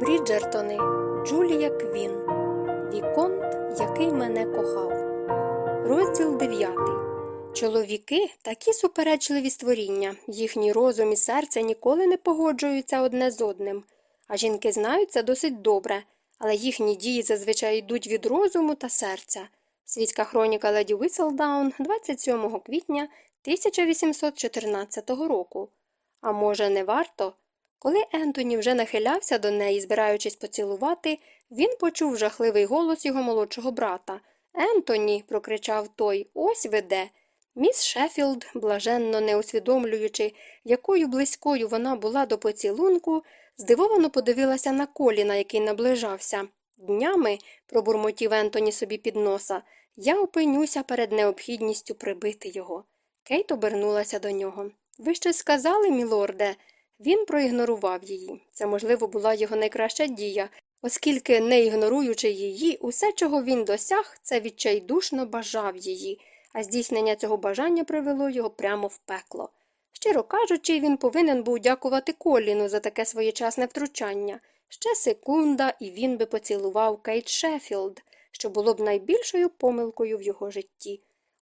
Бріджертони Джулія Квін Віконт, який мене кохав. Розділ 9. Чоловіки такі суперечливі створіння, їхній розум і серце ніколи не погоджуються одне з одним. А жінки знають це досить добре, але їхні дії зазвичай йдуть від розуму та серця. Світська хроніка леді Віселдаун 27 квітня 1814 року. А може, не варто? Коли Ентоні вже нахилявся до неї, збираючись поцілувати, він почув жахливий голос його молодшого брата. Ентоні, прокричав той, ось веде. Міс Шеффілд, блаженно не усвідомлюючи, якою близькою вона була до поцілунку, здивовано подивилася на коліна, який наближався. Днями, пробурмотів Ентоні собі під носа, я опинюся перед необхідністю прибити його. Кейт обернулася до нього. Ви щось сказали, мілорде? Він проігнорував її. Це, можливо, була його найкраща дія, оскільки, не ігноруючи її, усе, чого він досяг, це відчайдушно бажав її, а здійснення цього бажання привело його прямо в пекло. Щиро кажучи, він повинен був дякувати Коліну за таке своєчасне втручання. Ще секунда, і він би поцілував Кейт Шеффілд, що було б найбільшою помилкою в його житті.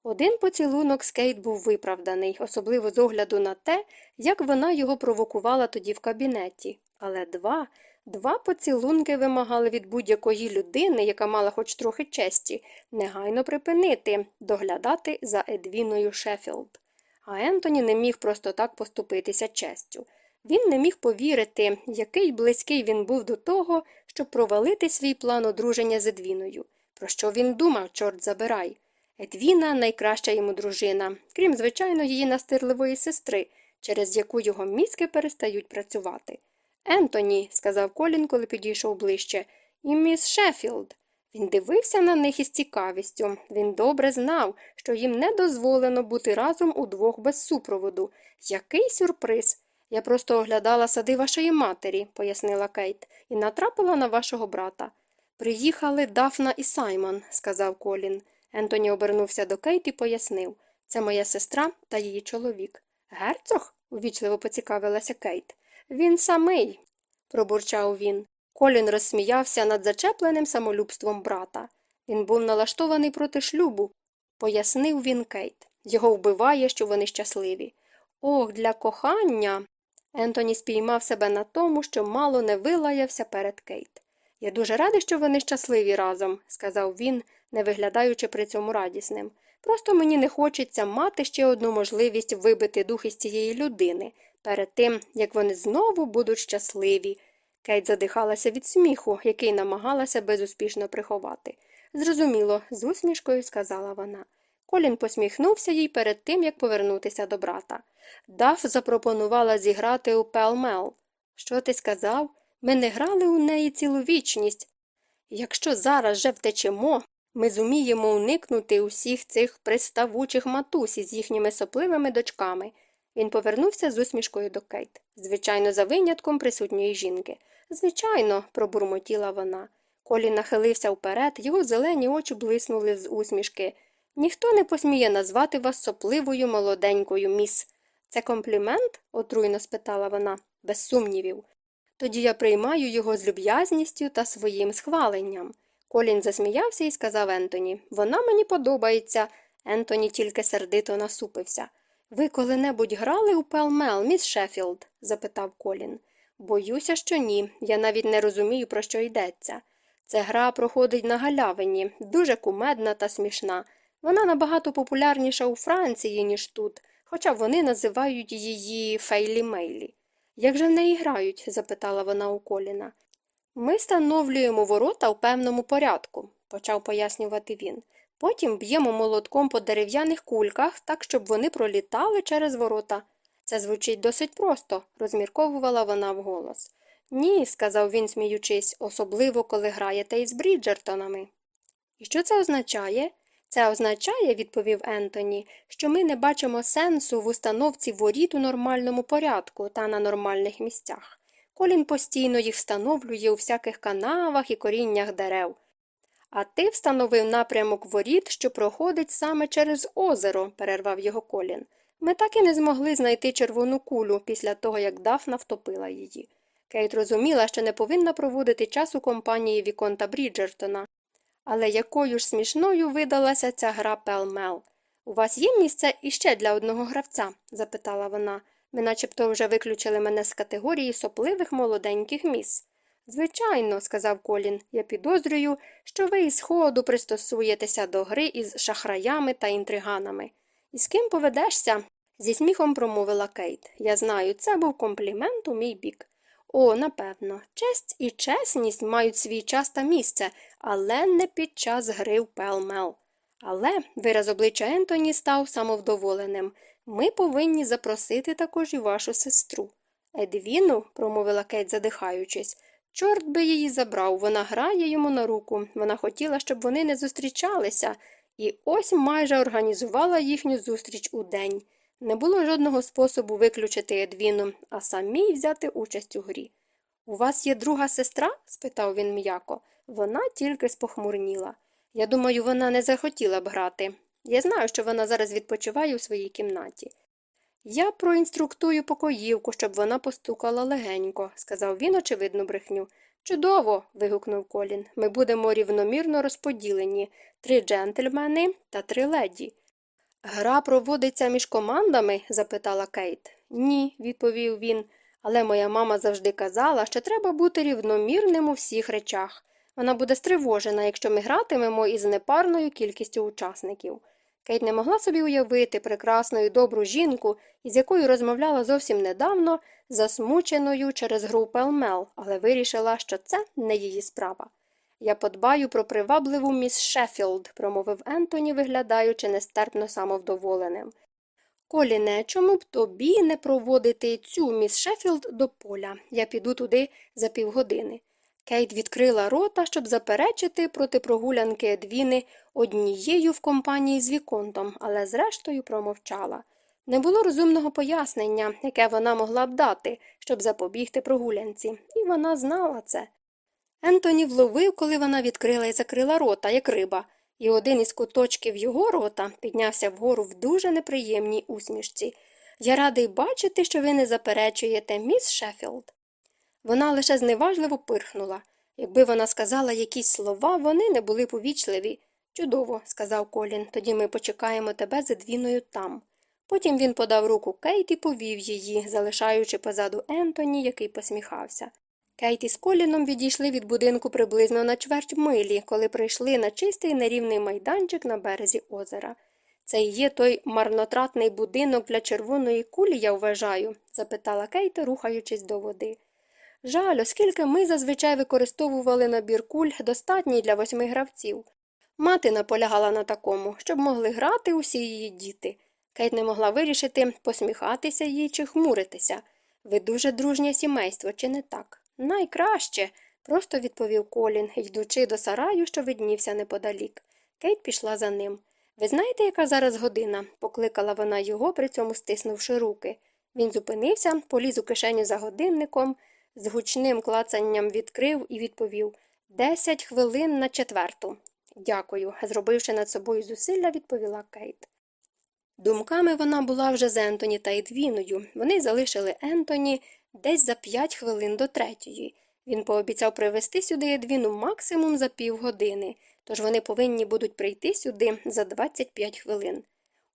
Один поцілунок з Кейт був виправданий, особливо з огляду на те, як вона його провокувала тоді в кабінеті. Але два, два поцілунки вимагали від будь-якої людини, яка мала хоч трохи честі, негайно припинити, доглядати за Едвіною Шеффілд. А Ентоні не міг просто так поступитися честю. Він не міг повірити, який близький він був до того, щоб провалити свій план одруження з Едвіною. Про що він думав, чорт забирай. Едвіна найкраща йому дружина, крім, звичайно, її настирливої сестри, через яку його мізки перестають працювати. Ентоні, сказав Колін, коли підійшов ближче, і міс Шеффілд. Він дивився на них із цікавістю. Він добре знав, що їм не дозволено бути разом удвох без супроводу. Який сюрприз! Я просто оглядала сади вашої матері, пояснила Кейт, і натрапила на вашого брата. Приїхали Дафна і Саймон, сказав Колін. Ентоні обернувся до Кейт і пояснив це моя сестра та її чоловік. Герцог? увічливо поцікавилася Кейт. Він самий, пробурчав він. Колін розсміявся над зачепленим самолюбством брата. Він був налаштований проти шлюбу, пояснив він Кейт. Його вбиває, що вони щасливі. Ох, для кохання. Ентоні спіймав себе на тому, що мало не вилаявся перед Кейт. Я дуже радий, що вони щасливі разом, сказав він, не виглядаючи при цьому радісним. Просто мені не хочеться мати ще одну можливість вибити дух із цієї людини перед тим, як вони знову будуть щасливі. Кейт задихалася від сміху, який намагалася безуспішно приховати. Зрозуміло, з усмішкою сказала вона. Колін посміхнувся їй перед тим, як повернутися до брата. Даф запропонувала зіграти у Пелмел. Що ти сказав? Ми не грали у неї цілу вічність. Якщо зараз же втечемо, ми зуміємо уникнути усіх цих приставучих матусі з їхніми сопливими дочками. Він повернувся з усмішкою до Кейт, звичайно, за винятком присутньої жінки. Звичайно, пробурмотіла вона. Колі нахилився вперед, його зелені очі блиснули з усмішки. Ніхто не посміє назвати вас сопливою молоденькою, міс. Це комплімент? отруйно спитала вона, без сумнівів. Тоді я приймаю його з люб'язністю та своїм схваленням. Колін засміявся і сказав Ентоні Вона мені подобається. Ентоні тільки сердито насупився. Ви коли-небудь грали у Пелмел, міс Шеффілд? запитав Колін. Боюся, що ні. Я навіть не розумію, про що йдеться. Ця гра проходить на галявині, дуже кумедна та смішна. Вона набагато популярніша у Франції, ніж тут, хоча вони називають її Фейлі Мейлі. Як же в неї грають? запитала вона у Коліна. Ми встановлюємо ворота у певному порядку, почав пояснювати він. Потім б'ємо молотком по дерев'яних кульках, так, щоб вони пролітали через ворота. Це звучить досить просто, розмірковувала вона вголос. Ні, сказав він, сміючись, особливо коли граєте із Бріджертонами. І що це означає? Це означає, відповів Ентоні, що ми не бачимо сенсу в установці воріт у нормальному порядку та на нормальних місцях. Колін постійно їх встановлює у всяких канавах і коріннях дерев. А ти встановив напрямок воріт, що проходить саме через озеро, перервав його Колін. Ми так і не змогли знайти червону кулю після того, як Дафна втопила її. Кейт розуміла, що не повинна проводити час у компанії Віконта Бріджертона. Але якою ж смішною видалася ця гра пелмел. У вас є місце іще для одного гравця? запитала вона. Ми начебто вже виключили мене з категорії сопливих молоденьких міс. Звичайно, сказав Колін, я підозрюю, що ви із ходу пристосуєтеся до гри із шахраями та інтриганами. І з ким поведешся? зі сміхом промовила Кейт. Я знаю, це був комплімент у мій бік. О, напевно, честь і чесність мають свій час та місце, але не під час гри в пелмел. Але вираз обличчя Ентоні став самовдоволеним. Ми повинні запросити також і вашу сестру. Едвіну, промовила Кейт, задихаючись, чорт би її забрав, вона грає йому на руку. Вона хотіла, щоб вони не зустрічалися, і ось майже організувала їхню зустріч у день. Не було жодного способу виключити Едвіну, а самій взяти участь у грі. У вас є друга сестра? спитав він м'яко. Вона тільки спохмурніла. Я думаю, вона не захотіла б грати. Я знаю, що вона зараз відпочиває у своїй кімнаті. Я проінструктую покоївку, щоб вона постукала легенько, сказав він, очевидну брехню. Чудово. вигукнув Колін. Ми будемо рівномірно розподілені три джентльмени та три леді. Гра проводиться між командами? запитала Кейт. Ні, відповів він, але моя мама завжди казала, що треба бути рівномірним у всіх речах. Вона буде стривожена, якщо ми гратимемо із непарною кількістю учасників. Кейт не могла собі уявити прекрасну і добру жінку, із якою розмовляла зовсім недавно, засмученою через гру Пелмел, але вирішила, що це не її справа. Я подбаю про привабливу міс Шеффілд», – промовив Ентоні, виглядаючи нестерпно самовдоволеним. Коліне, чому б тобі не проводити цю міс Шеффілд до поля? Я піду туди за півгодини. Кейт відкрила рота, щоб заперечити проти прогулянки Едвіни однією в компанії з Віконтом, але зрештою промовчала. Не було розумного пояснення, яке вона могла б дати, щоб запобігти прогулянці, і вона знала це. Ентоні вловив, коли вона відкрила і закрила рота, як риба, і один із куточків його рота піднявся вгору в дуже неприємній усмішці. Я радий бачити, що ви не заперечуєте, міс Шеффілд. Вона лише зневажливо пирхнула. Якби вона сказала якісь слова, вони не були б ввічливі. Чудово, сказав Колін, тоді ми почекаємо тебе з Едвіною там. Потім він подав руку Кейт і повів її, залишаючи позаду Ентоні, який посміхався. Кейт із Коліном відійшли від будинку приблизно на чверть милі, коли прийшли на чистий нерівний майданчик на березі озера. Це і є той марнотратний будинок для червоної кулі, я вважаю? запитала Кейт, рухаючись до води. Жаль, оскільки ми зазвичай використовували набір куль, достатній для восьми гравців. Мати наполягала на такому, щоб могли грати усі її діти. Кейт не могла вирішити, посміхатися їй чи хмуритися. Ви дуже дружнє сімейство, чи не так? Найкраще, просто відповів Колін, йдучи до сараю, що виднівся неподалік. Кейт пішла за ним. Ви знаєте, яка зараз година? покликала вона його, при цьому стиснувши руки. Він зупинився, поліз у кишеню за годинником, з гучним клацанням відкрив і відповів Десять хвилин на четверту. Дякую, зробивши над собою зусилля, відповіла Кейт. Думками вона була вже з Ентоні та Едвіною. Вони залишили Ентоні десь за п'ять хвилин до третьої. Він пообіцяв привезти сюди Едвіну максимум за півгодини, тож вони повинні будуть прийти сюди за 25 хвилин.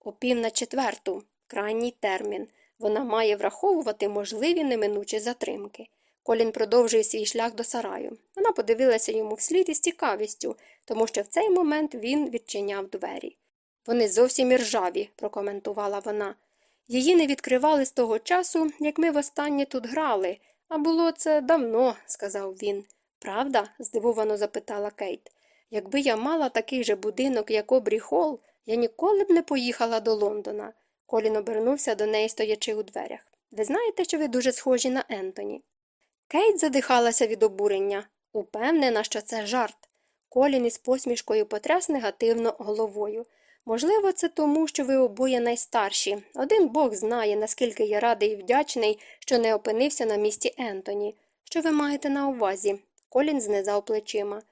О пів на четверту, крайній термін. Вона має враховувати можливі неминучі затримки. Колін продовжує свій шлях до сараю. Вона подивилася йому вслід із цікавістю, тому що в цей момент він відчиняв двері. Вони зовсім іржаві, прокоментувала вона. Її не відкривали з того часу, як ми востаннє тут грали, а було це давно, сказав він. Правда? здивовано запитала Кейт. Якби я мала такий же будинок, як Обрі Холл, я ніколи б не поїхала до Лондона. Колін обернувся до неї, стоячи у дверях. Ви знаєте, що ви дуже схожі на Ентоні. Кейт задихалася від обурення, упевнена, що це жарт. Колін із посмішкою потряс негативно головою. Можливо, це тому, що ви обоє найстарші. Один Бог знає, наскільки я радий і вдячний, що не опинився на місці Ентоні. Що ви маєте на увазі? Колін знизав плечима.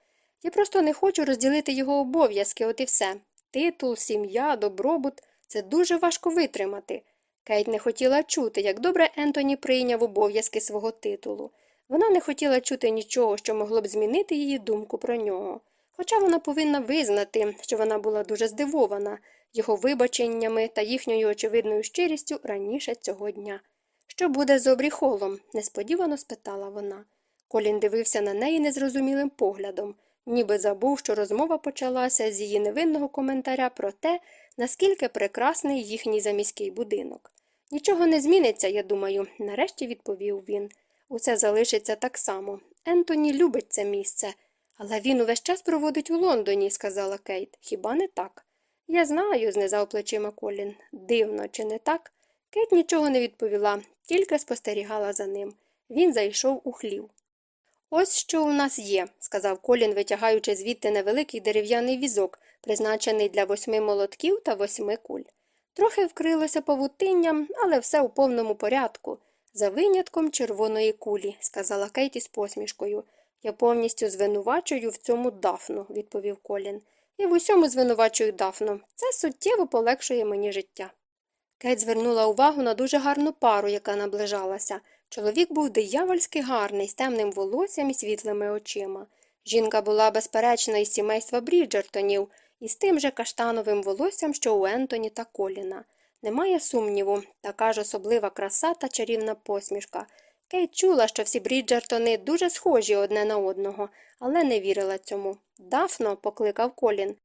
Я просто не хочу розділити його обов'язки, от і все. Титул, сім'я, добробут це дуже важко витримати. Кейт не хотіла чути, як добре Ентоні прийняв обов'язки свого титулу. Вона не хотіла чути нічого, що могло б змінити її думку про нього. Хоча вона повинна визнати, що вона була дуже здивована його вибаченнями та їхньою очевидною щирістю раніше цього дня. Що буде з обріхолом? несподівано спитала вона. Колін дивився на неї незрозумілим поглядом, ніби забув, що розмова почалася з її невинного коментаря про те, наскільки прекрасний їхній заміський будинок. Нічого не зміниться, я думаю, нарешті відповів він. Усе залишиться так само. Ентоні любить це місце. Але він увесь час проводить у Лондоні, сказала Кейт. Хіба не так? Я знаю, знизав плечима Колін. Дивно, чи не так? Кейт нічого не відповіла, тільки спостерігала за ним. Він зайшов у хлів. Ось що у нас є, сказав Колін, витягаючи звідти невеликий дерев'яний візок, призначений для восьми молотків та восьми куль. Трохи вкрилося павутинням, але все у повному порядку. За винятком червоної кулі, сказала Кейті з посмішкою. Я повністю звинувачую в цьому дафну, відповів Колін. Я в усьому звинувачую дафну. Це суттєво полегшує мені життя. Кейт звернула увагу на дуже гарну пару, яка наближалася. Чоловік був диявольськи гарний, з темним волоссям і світлими очима. Жінка була, безперечно, із сімейства Бріджертонів, із тим же каштановим волоссям, що у Ентоні та Коліна. Немає сумніву, така ж особлива краса та чарівна посмішка. Кейт чула, що всі Бріджертони дуже схожі одне на одного, але не вірила цьому. Дафно, покликав Колін.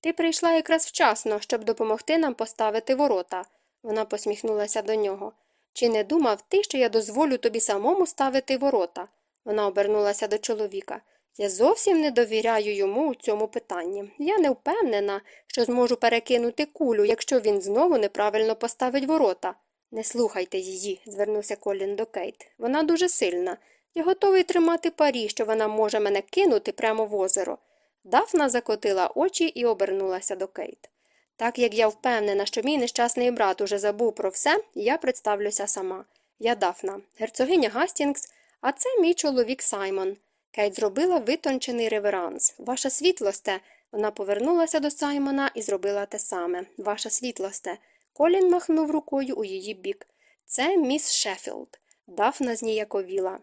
Ти прийшла якраз вчасно, щоб допомогти нам поставити ворота. Вона посміхнулася до нього. Чи не думав ти, що я дозволю тобі самому ставити ворота? Вона обернулася до чоловіка. Я зовсім не довіряю йому у цьому питанні. Я не впевнена, що зможу перекинути кулю, якщо він знову неправильно поставить ворота. Не слухайте її, звернувся Колін до Кейт. Вона дуже сильна. Я готовий тримати парі, що вона може мене кинути прямо в озеро. Дафна закотила очі і обернулася до Кейт. Так як я впевнена, що мій нещасний брат уже забув про все, я представлюся сама. Я Дафна, герцогиня Гастінгс, а це мій чоловік Саймон. Кейт зробила витончений реверанс. Ваша світлосте. Вона повернулася до Саймона і зробила те саме. Ваша світлосте. Колін махнув рукою у її бік. Це міс Шеффілд. Дафна зніяковіла.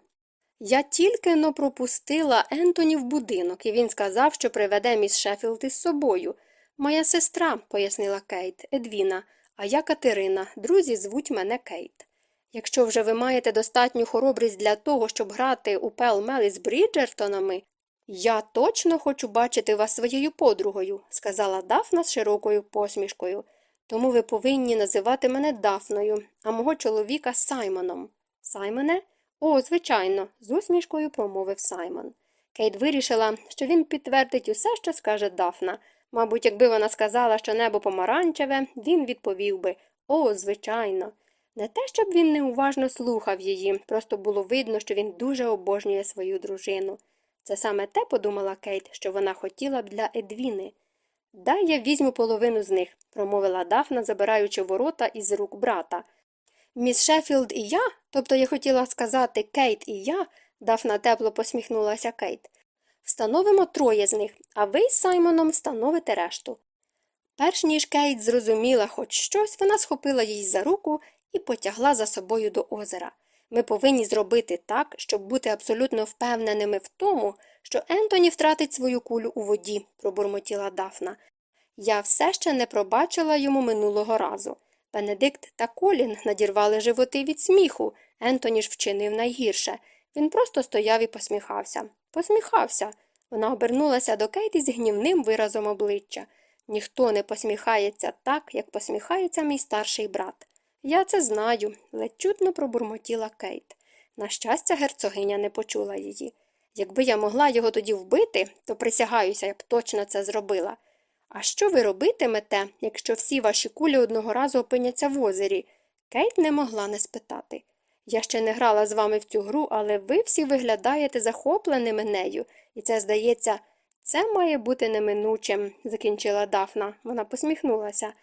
Я тільки-но пропустила Ентоні в будинок, і він сказав, що приведе міс Шеффілд із собою. Моя сестра, пояснила Кейт, Едвіна, а я Катерина. Друзі звуть мене Кейт. Якщо вже ви маєте достатню хоробрість для того, щоб грати у Пелмел із Бріджертонами, я точно хочу бачити вас своєю подругою, сказала Дафна з широкою посмішкою. Тому ви повинні називати мене Дафною, а мого чоловіка Саймоном. Саймоне? О, звичайно, з усмішкою промовив Саймон. Кейт вирішила, що він підтвердить усе, що скаже Дафна. Мабуть, якби вона сказала, що небо помаранчеве, він відповів би О, звичайно. Не те, щоб він неуважно слухав її, просто було видно, що він дуже обожнює свою дружину. Це саме те, подумала Кейт, що вона хотіла б для Едвіни. Дай я візьму половину з них, промовила Дафна, забираючи ворота із рук брата. Міс Шеффілд і я, тобто я хотіла сказати Кейт і я, Дафна тепло посміхнулася Кейт. Встановимо троє з них, а ви з Саймоном встановите решту. Перш ніж Кейт зрозуміла хоч щось, вона схопила її за руку і потягла за собою до озера. Ми повинні зробити так, щоб бути абсолютно впевненими в тому, що Ентоні втратить свою кулю у воді, пробурмотіла Дафна. Я все ще не пробачила йому минулого разу. Бенедикт та Колін надірвали животи від сміху. Ентоні ж вчинив найгірше. Він просто стояв і посміхався. Посміхався. Вона обернулася до Кейті з гнівним виразом обличчя. Ніхто не посміхається так, як посміхається мій старший брат. Я це знаю, ледь чутно пробурмотіла Кейт. На щастя, герцогиня не почула її. Якби я могла його тоді вбити, то присягаюся, я б точно це зробила. А що ви робитимете, якщо всі ваші кулі одного разу опиняться в озері? Кейт не могла не спитати. Я ще не грала з вами в цю гру, але ви всі виглядаєте захопленими нею, і це, здається, це має бути неминучим, закінчила Дафна. Вона посміхнулася.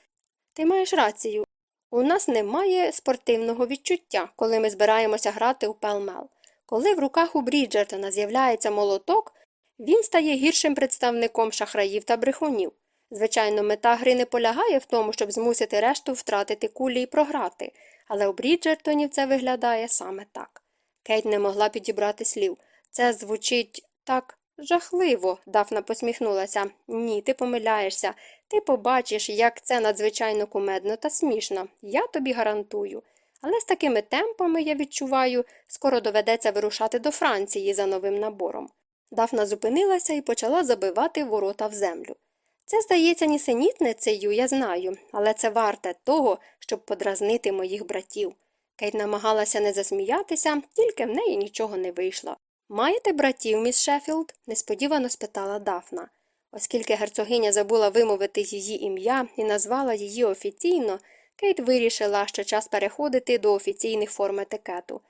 Ти маєш рацію. У нас немає спортивного відчуття, коли ми збираємося грати у пелмел. Коли в руках у Бріджертона з'являється молоток, він стає гіршим представником шахраїв та брехунів. Звичайно, мета гри не полягає в тому, щоб змусити решту втратити кулі і програти, але у Бріджертонів це виглядає саме так. Кейт не могла підібрати слів. Це звучить так жахливо, Дафна посміхнулася. Ні, ти помиляєшся. Ти побачиш, як це надзвичайно кумедно та смішно. Я тобі гарантую. Але з такими темпами, я відчуваю, скоро доведеться вирушати до Франції за новим набором. Дафна зупинилася і почала забивати ворота в землю. Це, здається, нісенітницею, я знаю, але це варте того, щоб подразнити моїх братів. Кейт намагалася не засміятися, тільки в неї нічого не вийшло. Маєте братів, міс Шеффілд?» – несподівано спитала Дафна. Оскільки герцогиня забула вимовити її ім'я і назвала її офіційно, Кейт вирішила, що час переходити до офіційних форм етикету.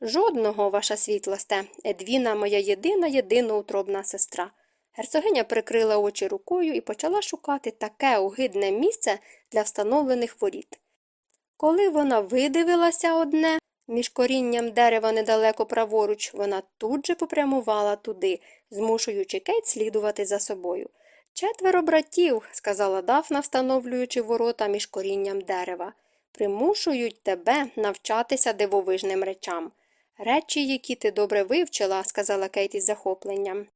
Жодного, ваша світлосте, Едвіна моя єдина єдиноутробна сестра. Герцогиня прикрила очі рукою і почала шукати таке огидне місце для встановлених воріт. Коли вона видивилася одне, між корінням дерева недалеко праворуч, вона тут же попрямувала туди, змушуючи Кейт слідувати за собою. Четверо братів, сказала Дафна, встановлюючи ворота між корінням дерева, примушують тебе навчатися дивовижним речам. Речі, які ти добре вивчила, сказала Кейт із захопленням.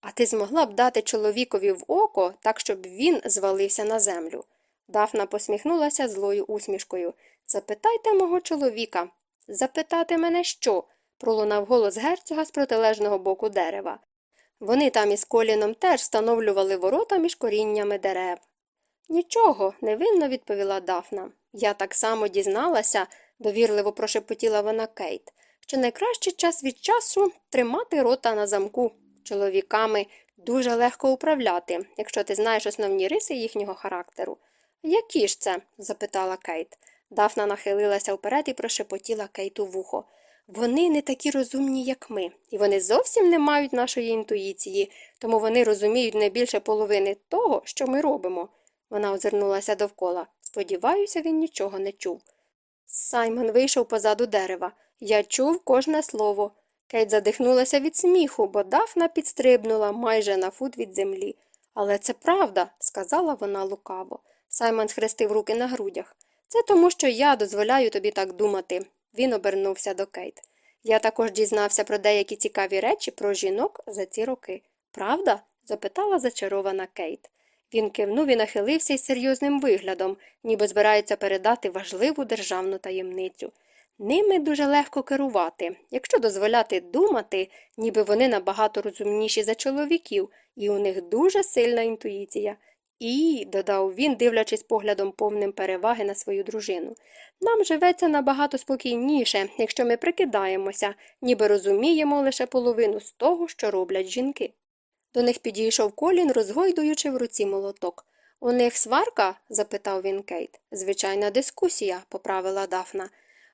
А ти змогла б дати чоловікові в око, так щоб він звалився на землю. Дафна посміхнулася злою усмішкою. Запитайте мого чоловіка. Запитати мене що? пролунав голос герцога з протилежного боку дерева. Вони там із коліном теж встановлювали ворота між коріннями дерев. Нічого, невинно відповіла Дафна. Я так само дізналася, довірливо прошепотіла вона Кейт, що найкраще час від часу тримати рота на замку. Чоловіками дуже легко управляти, якщо ти знаєш основні риси їхнього характеру. Які ж це? запитала Кейт. Дафна нахилилася вперед і прошепотіла Кейту вухо. Вони не такі розумні, як ми, і вони зовсім не мають нашої інтуїції, тому вони розуміють не більше половини того, що ми робимо. Вона озирнулася довкола. Сподіваюся, він нічого не чув. Саймон вийшов позаду дерева. Я чув кожне слово. Кейт задихнулася від сміху, бо Дафна підстрибнула майже на фут від землі. Але це правда, сказала вона лукаво. Саймон схрестив руки на грудях. Це тому, що я дозволяю тобі так думати. Він обернувся до Кейт. Я також дізнався про деякі цікаві речі про жінок за ці роки. Правда? запитала зачарована Кейт. Він кивнув і нахилився із серйозним виглядом, ніби збирається передати важливу державну таємницю. Ними дуже легко керувати, якщо дозволяти думати, ніби вони набагато розумніші за чоловіків, і у них дуже сильна інтуїція. І, додав він, дивлячись поглядом повним переваги на свою дружину, нам живеться набагато спокійніше, якщо ми прикидаємося, ніби розуміємо лише половину з того, що роблять жінки. До них підійшов колін, розгойдуючи в руці молоток. У них сварка? запитав він Кейт. Звичайна дискусія, поправила Дафна.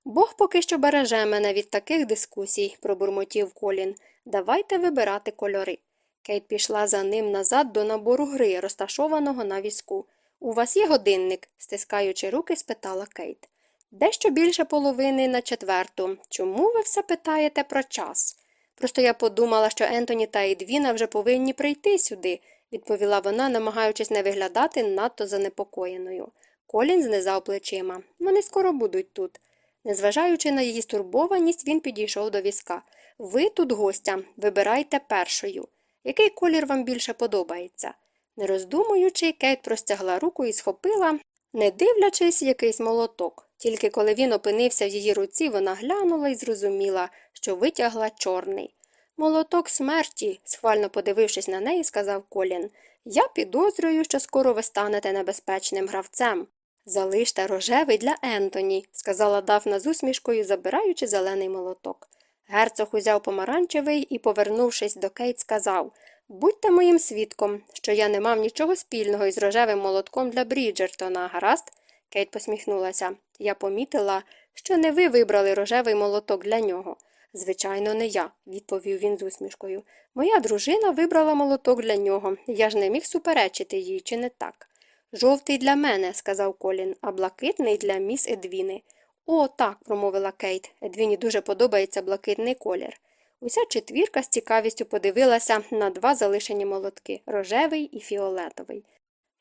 Бог поки що береже мене від таких дискусій, пробурмотів колін. Давайте вибирати кольори. Кейт пішла за ним назад до набору гри, розташованого на візку. У вас є годинник? стискаючи руки, спитала Кейт. Дещо більше половини на четверту. Чому ви все питаєте про час? Просто я подумала, що Ентоні та Едвіна вже повинні прийти сюди, відповіла вона, намагаючись не виглядати надто занепокоєною. Колін знизав плечима. Вони скоро будуть тут. Незважаючи на її стурбованість, він підійшов до візка. Ви тут гостя, вибирайте першою. Який колір вам більше подобається? Не роздумуючи, Кейт простягла руку і схопила, не дивлячись, якийсь молоток. Тільки коли він опинився в її руці, вона глянула і зрозуміла, що витягла чорний. Молоток смерті, схвально подивившись на неї, сказав Колін. Я підозрюю, що скоро ви станете небезпечним гравцем. Залиште рожевий для Ентоні, сказала Дафна з усмішкою, забираючи зелений молоток. Герцог узяв помаранчевий і, повернувшись до Кейт, сказав Будьте моїм свідком, що я не мав нічого спільного із рожевим молотком для Бріджертона, гаразд? Кейт посміхнулася. Я помітила, що не ви вибрали рожевий молоток для нього. Звичайно, не я, відповів він з усмішкою. Моя дружина вибрала молоток для нього. Я ж не міг суперечити їй, чи не так? Жовтий для мене, сказав Колін, а блакитний для міс Едвіни. О, так, промовила Кейт. Едвіні дуже подобається блакитний колір. Уся четвірка з цікавістю подивилася на два залишені молотки рожевий і фіолетовий.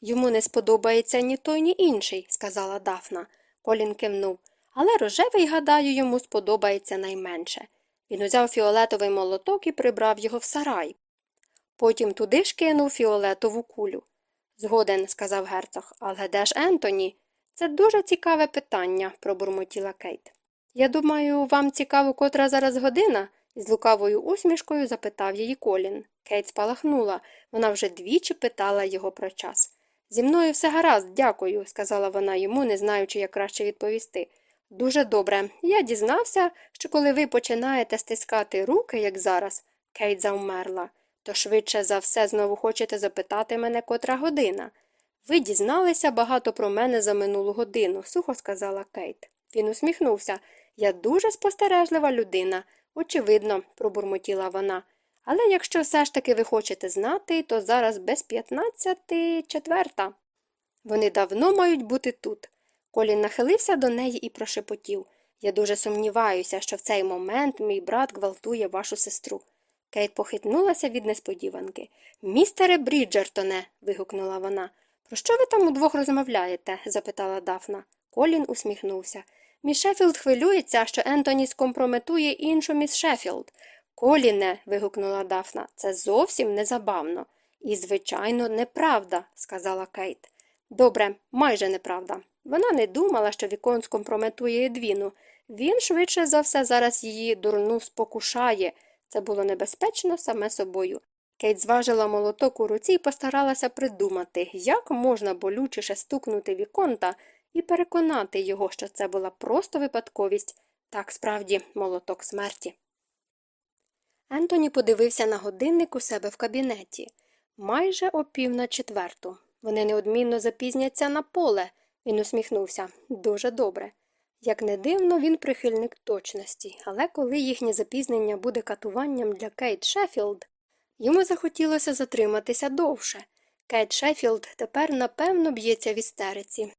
Йому не сподобається ні той, ні інший, сказала Дафна. Колін кивнув. Але рожевий, гадаю, йому сподобається найменше. Він узяв фіолетовий молоток і прибрав його в сарай. Потім туди ж кинув фіолетову кулю. Згоден, сказав герцог, але де ж Ентоні? Це дуже цікаве питання, пробурмотіла Кейт. Я думаю, вам цікаво, котра зараз година? з лукавою усмішкою запитав її Колін. Кейт спалахнула. Вона вже двічі питала його про час. Зі мною все гаразд, дякую, сказала вона йому, не знаючи, як краще відповісти. Дуже добре. Я дізнався, що коли ви починаєте стискати руки, як зараз, Кейт завмерла, то швидше за все знову хочете запитати мене котра година. Ви дізналися багато про мене за минулу годину, сухо сказала Кейт. Він усміхнувся. Я дуже спостережлива людина. Очевидно, пробурмотіла вона. Але якщо все ж таки ви хочете знати, то зараз без п'ятнадцяти четверта. Вони давно мають бути тут. Колін нахилився до неї і прошепотів Я дуже сумніваюся, що в цей момент мій брат гвалтує вашу сестру. Кейт похитнулася від несподіванки. Містере Бріджертоне. вигукнула вона. Про що ви там удвох розмовляєте? запитала Дафна. Колін усміхнувся. Міс Шеффілд хвилюється, що Ентоні скомпрометує іншу міс Шеффілд. Коліне. вигукнула Дафна, це зовсім не забавно. І, звичайно, неправда, сказала Кейт. Добре, майже неправда. Вона не думала, що Вікон скомпрометує Едвіну. Він швидше за все зараз її дурну спокушає. Це було небезпечно саме собою. Кейт зважила молоток у руці і постаралася придумати, як можна болючіше стукнути Віконта і переконати його, що це була просто випадковість, так справді молоток смерті. Ентоні подивився на годинник у себе в кабінеті. Майже о пів на четверту. Вони неодмінно запізняться на поле. Він усміхнувся. Дуже добре. Як не дивно, він прихильник точності, але коли їхнє запізнення буде катуванням для Кейт Шеффілд, йому захотілося затриматися довше. Кейт Шеффілд тепер напевно б'ється в істериці,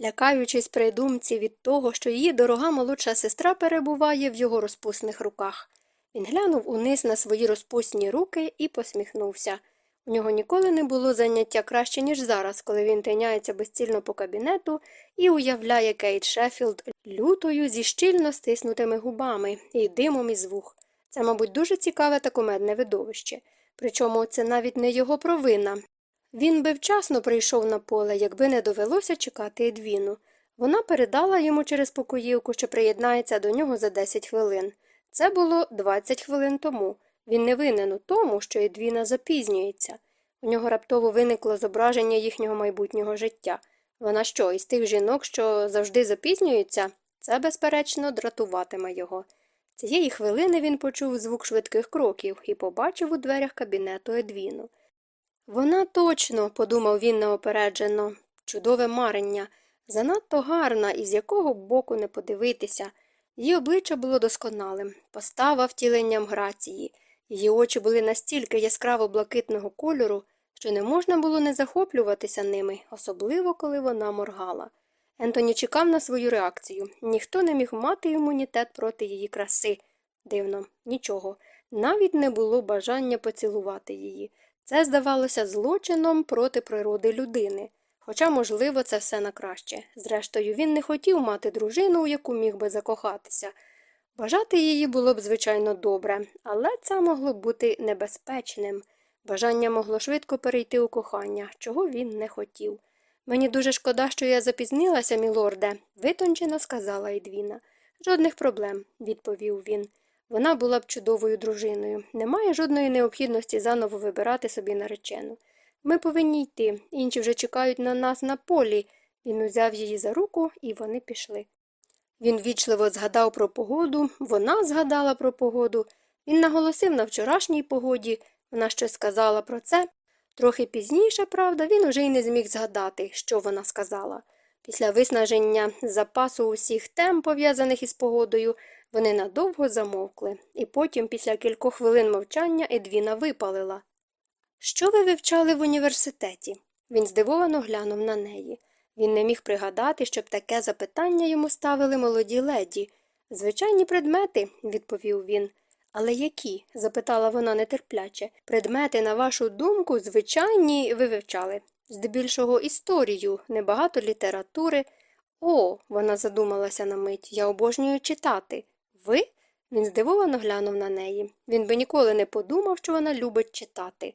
лякаючись при думці від того, що її дорога молодша сестра перебуває в його розпусних руках. Він глянув униз на свої розпусні руки і посміхнувся. У нього ніколи не було заняття краще, ніж зараз, коли він тиняється безцільно по кабінету і уявляє Кейт Шеффілд лютою зі щільно стиснутими губами і димом із вух. Це, мабуть, дуже цікаве та кумедне видовище. Причому це навіть не його провина. Він би вчасно прийшов на поле, якби не довелося чекати Едвіну. Вона передала йому через покоївку, що приєднається до нього за 10 хвилин. Це було 20 хвилин тому. Він не винен у тому, що Едвіна запізнюється. У нього раптово виникло зображення їхнього майбутнього життя. Вона що, із тих жінок, що завжди запізнюються? Це, безперечно, дратуватиме його. Цієї хвилини він почув звук швидких кроків і побачив у дверях кабінету Едвіну. Вона точно, подумав він неопереджено, чудове марення, занадто гарна, із якого боку не подивитися. Її обличчя було досконалим, постава втіленням грації, її очі були настільки яскраво блакитного кольору, що не можна було не захоплюватися ними, особливо коли вона моргала. Ентоні чекав на свою реакцію. Ніхто не міг мати імунітет проти її краси. Дивно, нічого. Навіть не було бажання поцілувати її. Це здавалося злочином проти природи людини. Хоча, можливо, це все на краще. Зрештою, він не хотів мати дружину, у яку міг би закохатися. Бажати її було б, звичайно, добре, але це могло бути небезпечним. Бажання могло швидко перейти у кохання, чого він не хотів. Мені дуже шкода, що я запізнилася, мілорде, витончено сказала Едвіна. Жодних проблем, відповів він. Вона була б чудовою дружиною. Немає жодної необхідності заново вибирати собі наречену. Ми повинні йти, інші вже чекають на нас на полі. Він узяв її за руку, і вони пішли. Він вічливо згадав про погоду, вона згадала про погоду. Він наголосив на вчорашній погоді, вона щось сказала про це. Трохи пізніше, правда, він уже й не зміг згадати, що вона сказала. Після виснаження запасу усіх тем, пов'язаних із погодою, вони надовго замовкли, і потім, після кількох хвилин мовчання, Едвіна випалила. Що ви вивчали в університеті? Він здивовано глянув на неї. Він не міг пригадати, щоб таке запитання йому ставили молоді леді. Звичайні предмети, відповів він. Але які? запитала вона нетерпляче. Предмети, на вашу думку, звичайні ви вивчали. Здебільшого історію, небагато літератури. О, вона задумалася на мить, я обожнюю читати. Ви? Він здивовано глянув на неї. Він би ніколи не подумав, що вона любить читати.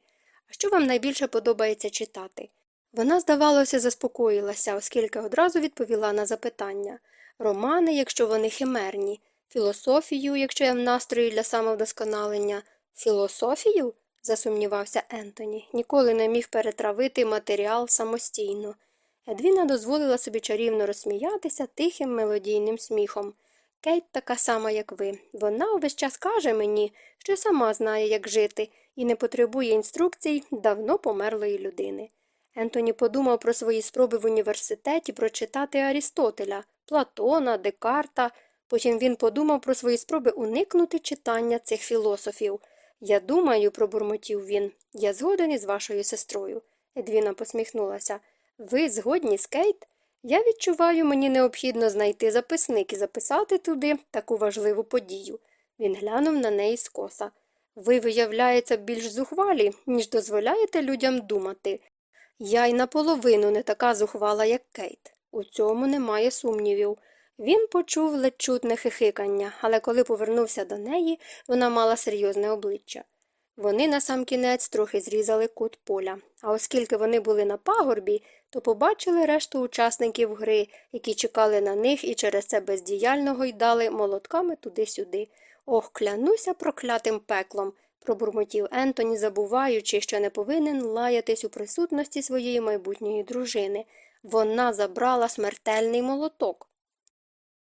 А що вам найбільше подобається читати? Вона, здавалося, заспокоїлася, оскільки одразу відповіла на запитання романи, якщо вони химерні, філософію, якщо я в настрої для самовдосконалення, філософію? засумнівався Ентоні, ніколи не міг перетравити матеріал самостійно. Едвіна дозволила собі чарівно розсміятися тихим мелодійним сміхом. Кейт така сама, як ви. Вона увесь час каже мені, що сама знає, як жити, і не потребує інструкцій давно померлої людини. Ентоні подумав про свої спроби в університеті прочитати Арістотеля, Платона, Декарта. Потім він подумав про свої спроби уникнути читання цих філософів. Я думаю, пробурмотів він, я згоден із вашою сестрою. Едвіна посміхнулася. Ви згодні з Кейт? Я відчуваю, мені необхідно знайти записник і записати туди таку важливу подію. Він глянув на неї скоса. Ви, виявляється, більш зухвалі, ніж дозволяєте людям думати. Я й наполовину не така зухвала, як Кейт. У цьому немає сумнівів. Він почув ледь чутне хихикання, але коли повернувся до неї, вона мала серйозне обличчя. Вони насамкінець трохи зрізали кут поля, а оскільки вони були на пагорбі, то побачили решту учасників гри, які чекали на них і через це бездіяльно гойдали молотками туди-сюди. Ох, клянуся проклятим пеклом, пробурмотів Ентоні, забуваючи, що не повинен лаятись у присутності своєї майбутньої дружини. Вона забрала смертельний молоток.